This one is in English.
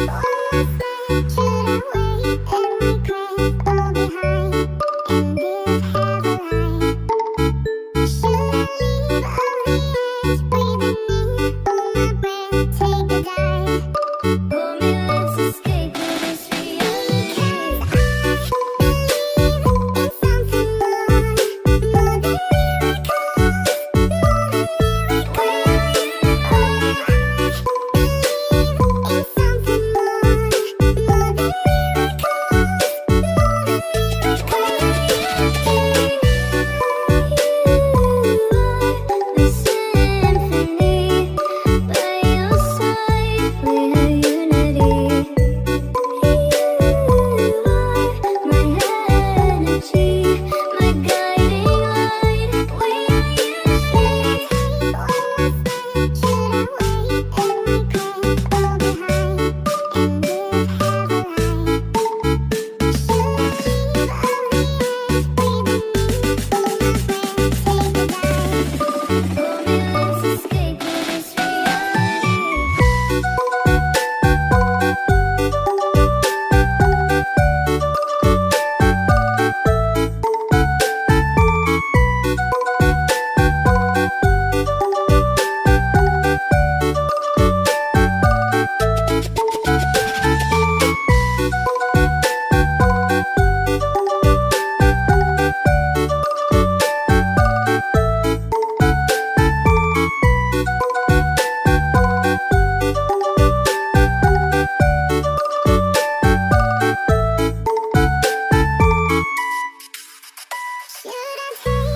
Take a dive